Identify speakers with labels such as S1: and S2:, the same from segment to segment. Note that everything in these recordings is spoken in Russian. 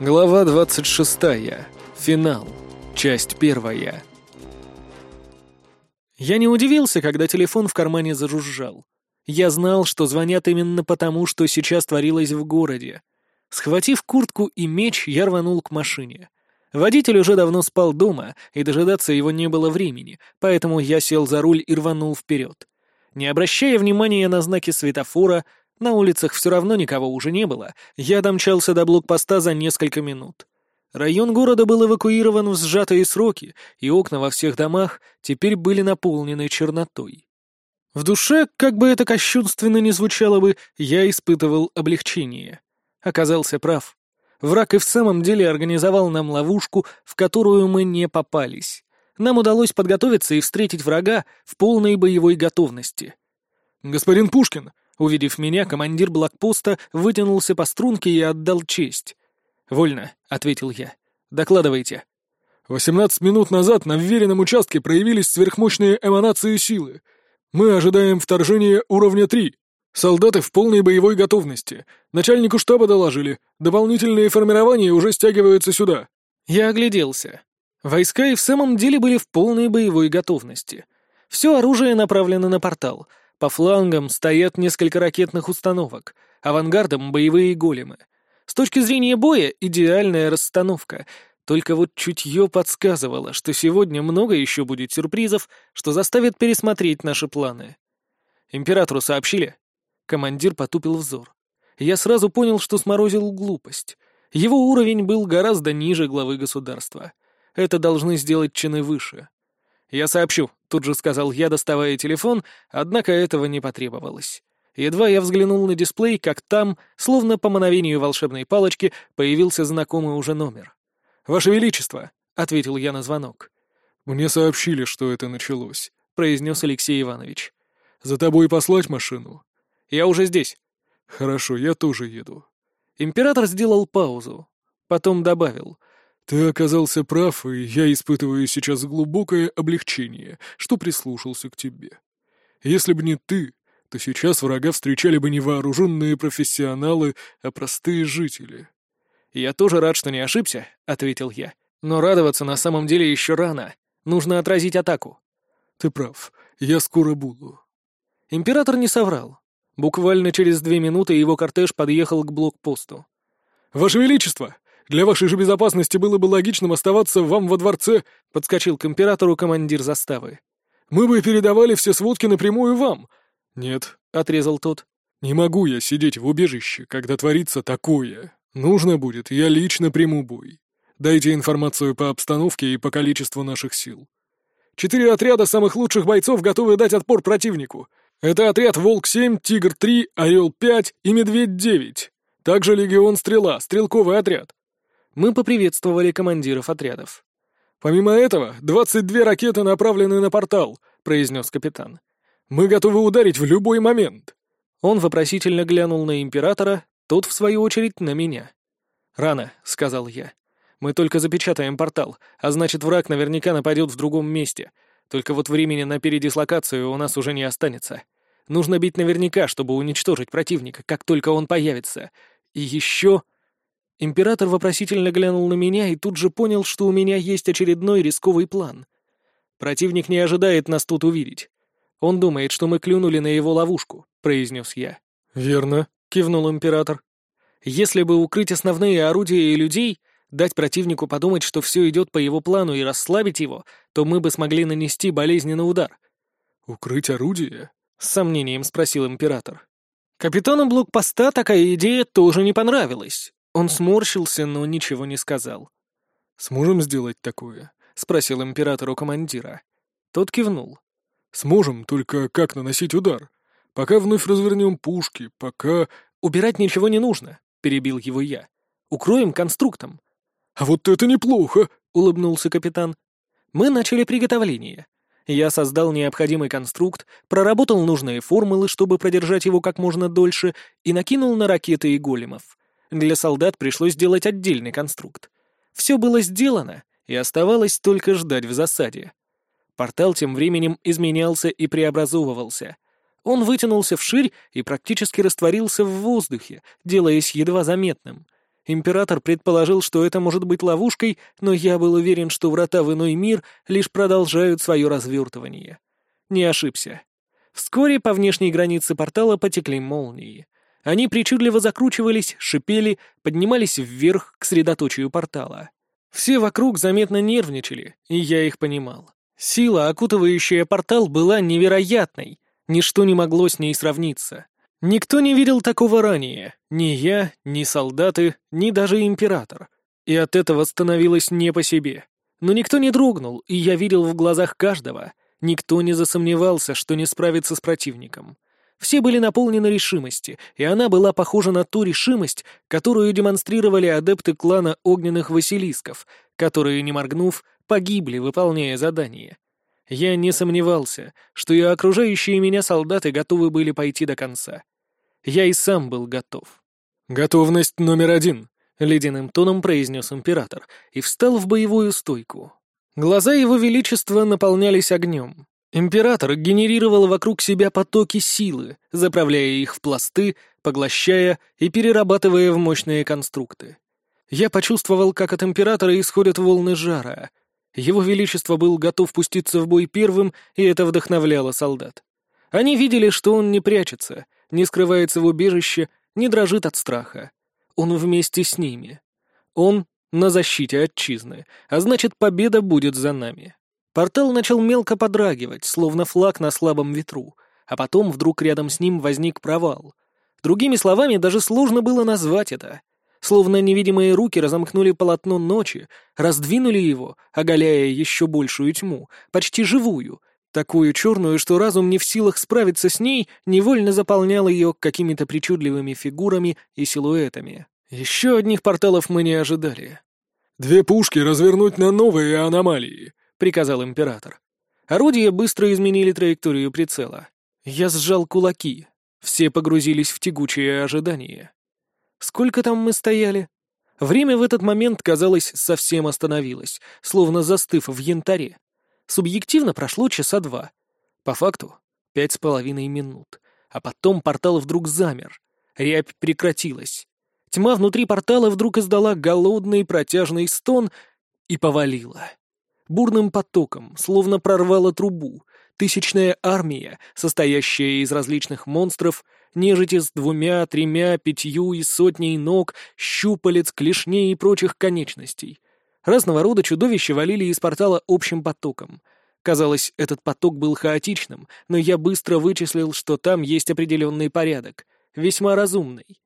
S1: Глава 26. Финал. Часть первая. Я не удивился, когда телефон в кармане зажужжал. Я знал, что звонят именно потому, что сейчас творилось в городе. Схватив куртку и меч, я рванул к машине. Водитель уже давно спал дома, и дожидаться его не было времени, поэтому я сел за руль и рванул вперед. Не обращая внимания на знаки светофора, на улицах все равно никого уже не было. Я домчался до блокпоста за несколько минут. Район города был эвакуирован в сжатые сроки, и окна во всех домах теперь были наполнены чернотой. В душе, как бы это кощунственно ни звучало бы, я испытывал облегчение. Оказался прав. Враг и в самом деле организовал нам ловушку, в которую мы не попались. Нам удалось подготовиться и встретить врага в полной боевой готовности. «Господин Пушкин!» Увидев меня, командир блокпоста вытянулся по струнке и отдал честь. «Вольно», — ответил я. «Докладывайте».
S2: «Восемнадцать минут назад на вверенном участке проявились сверхмощные эманации силы. Мы ожидаем вторжения уровня 3. Солдаты в полной боевой готовности. Начальнику штаба доложили. Дополнительные формирования уже стягиваются сюда».
S1: Я огляделся. Войска и в самом деле были в полной боевой готовности. Все оружие направлено на портал — по флангам стоят несколько ракетных установок, авангардом — боевые големы. С точки зрения боя — идеальная расстановка. Только вот чутье подсказывало, что сегодня много еще будет сюрпризов, что заставит пересмотреть наши планы. Императору сообщили. Командир потупил взор. Я сразу понял, что сморозил глупость. Его уровень был гораздо ниже главы государства. Это должны сделать чины выше. «Я сообщу», — тут же сказал я, доставая телефон, однако этого не потребовалось. Едва я взглянул на дисплей, как там, словно по мановению волшебной палочки, появился знакомый уже номер. «Ваше Величество», — ответил я на звонок.
S2: «Мне сообщили, что это началось», — произнес Алексей Иванович.
S1: «За тобой послать машину?» «Я уже здесь».
S2: «Хорошо, я тоже еду».
S1: Император сделал паузу. Потом добавил —
S2: «Ты оказался прав, и я испытываю сейчас глубокое облегчение, что прислушался к тебе. Если бы не ты, то сейчас врага встречали бы не вооруженные профессионалы, а простые жители».
S1: «Я тоже рад, что не ошибся», — ответил я. «Но радоваться на самом деле еще рано. Нужно отразить атаку».
S2: «Ты прав. Я скоро буду».
S1: Император не соврал. Буквально через две минуты его кортеж подъехал к блокпосту.
S2: «Ваше Величество!» Для вашей же безопасности было бы логичным оставаться вам во дворце», — подскочил к императору командир заставы. «Мы бы передавали все сводки напрямую вам». «Нет», — отрезал тот. «Не могу я сидеть в убежище, когда творится такое. Нужно будет, я лично приму бой. Дайте информацию по обстановке и по количеству наших сил. Четыре отряда самых лучших бойцов готовы дать отпор противнику. Это отряд «Волк-7», «Тигр-3», «Орел-5» и «Медведь-9». Также «Легион Стрела», стрелковый отряд.
S1: Мы поприветствовали командиров отрядов.
S2: «Помимо этого, 22 ракеты направлены на портал», — произнес капитан. «Мы готовы ударить в любой момент».
S1: Он вопросительно глянул на императора, тот, в свою очередь, на меня. «Рано», — сказал я. «Мы только запечатаем портал, а значит, враг наверняка нападет в другом месте. Только вот времени на передислокацию у нас уже не останется. Нужно бить наверняка, чтобы уничтожить противника, как только он появится. И еще...» Император вопросительно глянул на меня и тут же понял, что у меня есть очередной рисковый план. Противник не ожидает нас тут увидеть. Он думает, что мы клюнули на его ловушку, произнес я.
S2: Верно, кивнул император.
S1: Если бы укрыть основные орудия и людей, дать противнику подумать, что все идет по его плану и расслабить его, то мы бы смогли нанести болезненный удар.
S2: Укрыть орудие?
S1: С сомнением спросил император. Капитану блокпоста такая идея тоже не понравилась. Он сморщился, но ничего не сказал.
S2: «Сможем сделать такое?» — спросил император у командира.
S1: Тот кивнул.
S2: «Сможем, только как наносить удар? Пока вновь развернем пушки, пока...»
S1: «Убирать ничего не нужно», — перебил его я. «Укроем конструктом».
S2: «А вот это неплохо!»
S1: — улыбнулся капитан. Мы начали приготовление. Я создал необходимый конструкт, проработал нужные формулы, чтобы продержать его как можно дольше, и накинул на ракеты и големов. Для солдат пришлось делать отдельный конструкт. Все было сделано, и оставалось только ждать в засаде. Портал тем временем изменялся и преобразовывался. Он вытянулся вширь и практически растворился в воздухе, делаясь едва заметным. Император предположил, что это может быть ловушкой, но я был уверен, что врата в иной мир лишь продолжают свое развертывание. Не ошибся. Вскоре по внешней границе портала потекли молнии. Они причудливо закручивались, шипели, поднимались вверх к средоточию портала. Все вокруг заметно нервничали, и я их понимал. Сила, окутывающая портал, была невероятной. Ничто не могло с ней сравниться. Никто не видел такого ранее. Ни я, ни солдаты, ни даже император. И от этого становилось не по себе. Но никто не дрогнул, и я видел в глазах каждого. Никто не засомневался, что не справится с противником. Все были наполнены решимости, и она была похожа на ту решимость, которую демонстрировали адепты клана огненных Василисков, которые, не моргнув, погибли, выполняя задание. Я не сомневался, что и окружающие меня солдаты готовы были пойти до конца. Я и сам был готов.
S2: «Готовность номер один», —
S1: ледяным тоном произнес император и встал в боевую стойку. Глаза его величества наполнялись огнем. Император генерировал вокруг себя потоки силы, заправляя их в пласты, поглощая и перерабатывая в мощные конструкты. Я почувствовал, как от императора исходят волны жара — его Величество был готов пуститься в бой первым, и это вдохновляло солдат. Они видели, что он не прячется, не скрывается в убежище, не дрожит от страха. Он вместе с ними. Он на защите отчизны, а значит, победа будет за нами. Портал начал мелко подрагивать, словно флаг на слабом ветру, а потом вдруг рядом с ним возник провал. Другими словами, даже сложно было назвать это — Словно невидимые руки разомкнули полотно ночи, раздвинули его, оголяя еще большую тьму, почти живую, такую черную, что разум не в силах справиться с ней, невольно заполнял ее какими-то причудливыми фигурами и силуэтами. Еще одних порталов мы не ожидали.
S2: «Две пушки развернуть на новые аномалии», — приказал император.
S1: Орудия быстро изменили траекторию прицела. Я сжал кулаки. Все погрузились в тягучее ожидание. Сколько там мы стояли? Время в этот момент, казалось, совсем остановилось, словно застыв в янтаре. Субъективно прошло часа два. По факту — пять с половиной минут. А потом портал вдруг замер. Рябь прекратилась. Тьма внутри портала вдруг издала голодный протяжный стон и повалила. Бурным потоком, словно прорвала трубу, тысячная армия, состоящая из различных монстров, нежити с двумя, тремя, пятью и сотней ног, щупалец, клешней и прочих конечностей. Разного рода чудовища валили из портала общим потоком. Казалось, этот поток был хаотичным, но я быстро вычислил, что там есть определенный порядок, весьма разумный.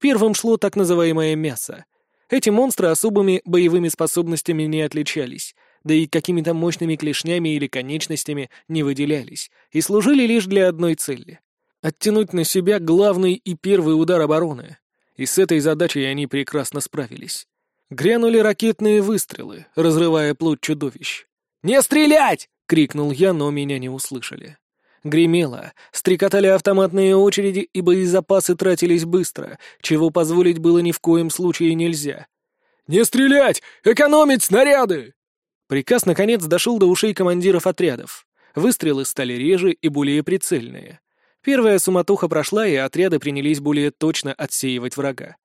S1: Первым шло так называемое мясо. Эти монстры особыми боевыми способностями не отличались, да и какими-то мощными клешнями или конечностями не выделялись, и служили лишь для одной цели оттянуть на себя главный и первый удар обороны. И с этой задачей они прекрасно справились. Грянули ракетные выстрелы, разрывая плоть чудовищ. «Не стрелять!» — крикнул я, но меня не услышали. Гремело, стрекотали автоматные очереди, и боезапасы тратились быстро, чего позволить было ни в коем случае нельзя.
S2: «Не стрелять! Экономить снаряды!»
S1: Приказ, наконец, дошел до ушей командиров отрядов. Выстрелы стали реже и более прицельные. Первая суматоха прошла, и отряды принялись более точно отсеивать врага.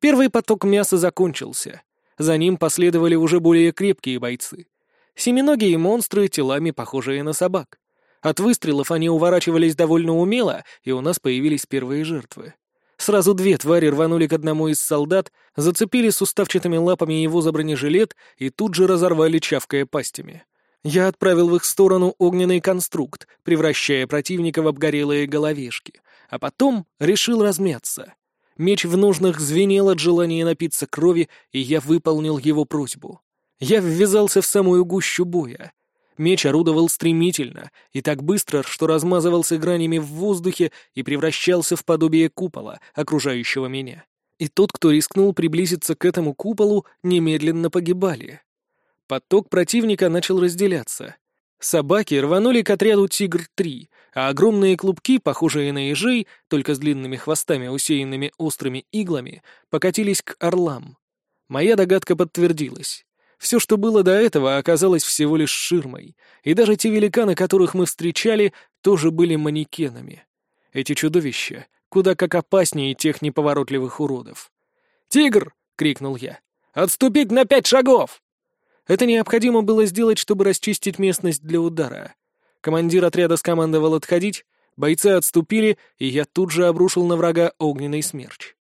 S1: Первый поток мяса закончился. За ним последовали уже более крепкие бойцы. Семиногие монстры, телами похожие на собак. От выстрелов они уворачивались довольно умело, и у нас появились первые жертвы. Сразу две твари рванули к одному из солдат, зацепили суставчатыми лапами его за бронежилет и тут же разорвали, чавкая пастями. Я отправил в их сторону огненный конструкт, превращая противника в обгорелые головешки, а потом решил размяться. Меч в ножнах звенел от желания напиться крови, и я выполнил его просьбу. Я ввязался в самую гущу боя. Меч орудовал стремительно и так быстро, что размазывался гранями в воздухе и превращался в подобие купола, окружающего меня. И тот, кто рискнул приблизиться к этому куполу, немедленно погибали. Поток противника начал разделяться. Собаки рванули к отряду «Тигр-3», а огромные клубки, похожие на ежей, только с длинными хвостами, усеянными острыми иглами, покатились к орлам. Моя догадка подтвердилась. Все, что было до этого, оказалось всего лишь ширмой, и даже те великаны, которых мы встречали, тоже были манекенами. Эти чудовища куда как опаснее тех неповоротливых уродов. «Тигр!» — крикнул я. «Отступить на пять шагов!» Это необходимо было сделать, чтобы расчистить местность для удара. Командир отряда скомандовал отходить, бойцы отступили, и я тут же обрушил на врага огненный смерч.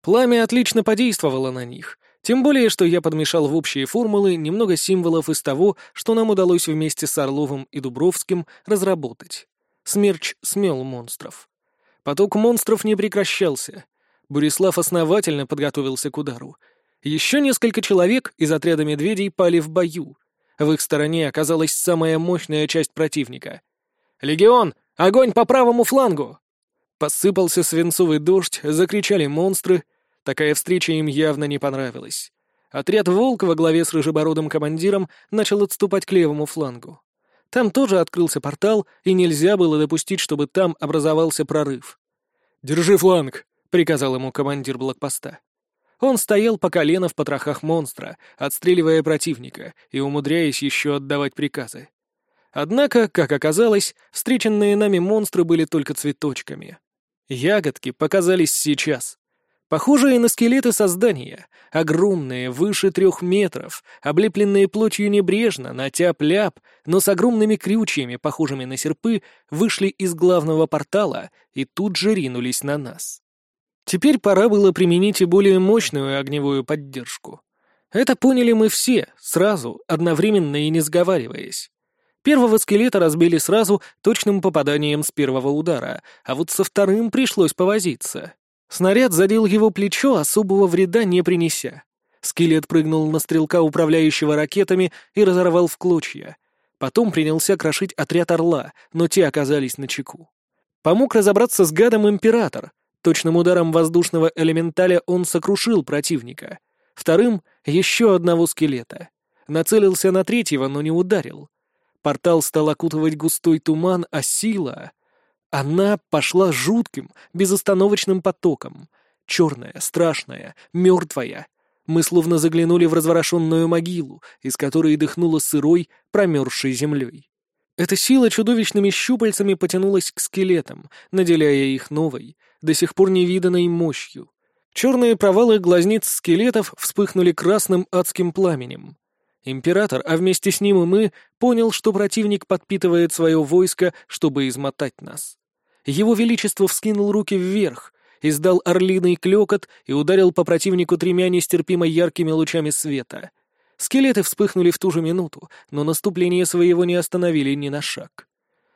S1: Пламя отлично подействовало на них, тем более, что я подмешал в общие формулы немного символов из того, что нам удалось вместе с Орловым и Дубровским разработать. Смерч смел монстров. Поток монстров не прекращался. Бурислав основательно подготовился к удару. Еще несколько человек из отряда медведей пали в бою. В их стороне оказалась самая мощная часть противника. «Легион! Огонь по правому флангу!» Посыпался свинцовый дождь, закричали монстры. Такая встреча им явно не понравилась. Отряд «Волк» во главе с рыжебородым командиром начал отступать к левому флангу. Там тоже открылся портал, и нельзя было допустить, чтобы там образовался прорыв.
S2: «Держи фланг!»
S1: — приказал ему командир блокпоста. Он стоял по колено в потрохах монстра, отстреливая противника и умудряясь еще отдавать приказы. Однако, как оказалось, встреченные нами монстры были только цветочками. Ягодки показались сейчас. Похожие на скелеты создания, огромные, выше трех метров, облепленные плотью небрежно, на тяп-ляп, но с огромными крючьями, похожими на серпы, вышли из главного портала и тут же ринулись на нас. Теперь пора было применить и более мощную огневую поддержку. Это поняли мы все, сразу, одновременно и не сговариваясь. Первого скелета разбили сразу точным попаданием с первого удара, а вот со вторым пришлось повозиться. Снаряд задел его плечо, особого вреда не принеся. Скелет прыгнул на стрелка, управляющего ракетами, и разорвал в клочья. Потом принялся крошить отряд «Орла», но те оказались на чеку. Помог разобраться с гадом император. Точным ударом воздушного элементаля он сокрушил противника. Вторым — еще одного скелета. Нацелился на третьего, но не ударил. Портал стал окутывать густой туман, а сила... Она пошла жутким, безостановочным потоком. Черная, страшная, мертвая. Мы словно заглянули в разворошенную могилу, из которой дыхнуло сырой, промерзшей землей. Эта сила чудовищными щупальцами потянулась к скелетам, наделяя их новой, до сих пор невиданной мощью. Черные провалы глазниц скелетов вспыхнули красным адским пламенем. Император, а вместе с ним и мы, понял, что противник подпитывает свое войско, чтобы измотать нас. Его Величество вскинул руки вверх, издал орлиный клёкот и ударил по противнику тремя нестерпимо яркими лучами света. Скелеты вспыхнули в ту же минуту, но наступление своего не остановили ни на шаг.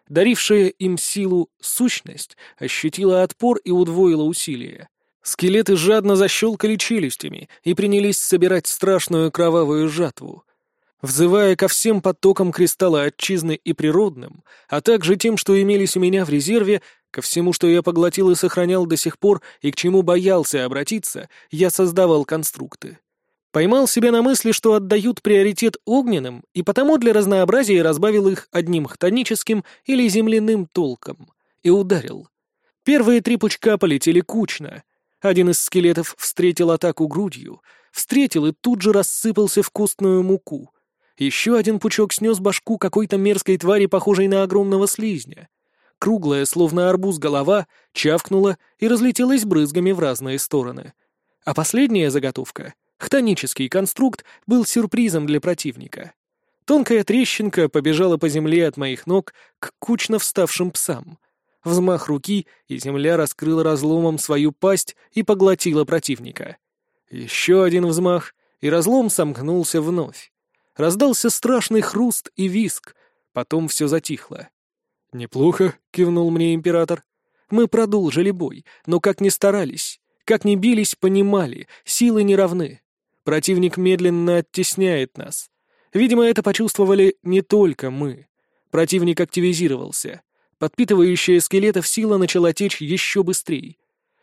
S1: Дарившая им силу сущность ощутила отпор и удвоила усилия. Скелеты жадно защелкали челюстями и принялись собирать страшную кровавую жатву — взывая ко всем потокам кристалла отчизны и природным, а также тем, что имелись у меня в резерве, ко всему, что я поглотил и сохранял до сих пор и к чему боялся обратиться, я создавал конструкты. Поймал себя на мысли, что отдают приоритет огненным, и потому для разнообразия разбавил их одним хтоническим или земляным толком. И ударил. Первые три пучка полетели кучно. Один из скелетов встретил атаку грудью, встретил и тут же рассыпался в костную муку — еще один пучок снес башку какой-то мерзкой твари, похожей на огромного слизня. Круглая, словно арбуз, голова чавкнула и разлетелась брызгами в разные стороны. А последняя заготовка, хтонический конструкт, был сюрпризом для противника. Тонкая трещинка побежала по земле от моих ног к кучно вставшим псам. Взмах руки, и земля раскрыла разломом свою пасть и поглотила противника. Еще один взмах, и разлом сомкнулся вновь. Раздался страшный хруст и виск, потом все затихло.
S2: «Неплохо», — кивнул мне император.
S1: «Мы продолжили бой, но как ни старались, как ни бились, понимали, силы не равны. Противник медленно оттесняет нас. Видимо, это почувствовали не только мы. Противник активизировался. Подпитывающая скелетов сила начала течь еще быстрее.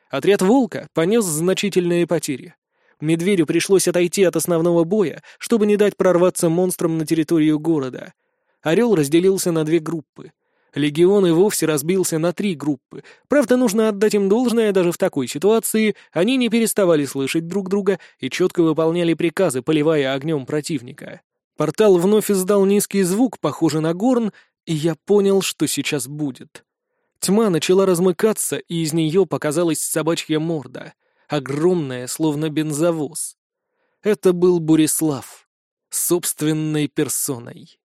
S1: Отряд «Волка» понес значительные потери. Медведю пришлось отойти от основного боя, чтобы не дать прорваться монстрам на территорию города. Орел разделился на две группы. Легион и вовсе разбился на три группы. Правда, нужно отдать им должное, даже в такой ситуации они не переставали слышать друг друга и четко выполняли приказы, поливая огнем противника. Портал вновь издал низкий звук, похожий на горн, и я понял, что сейчас будет. Тьма начала размыкаться, и из нее показалась собачья морда — огромная, словно бензовоз. Это был Бурислав. Собственной персоной.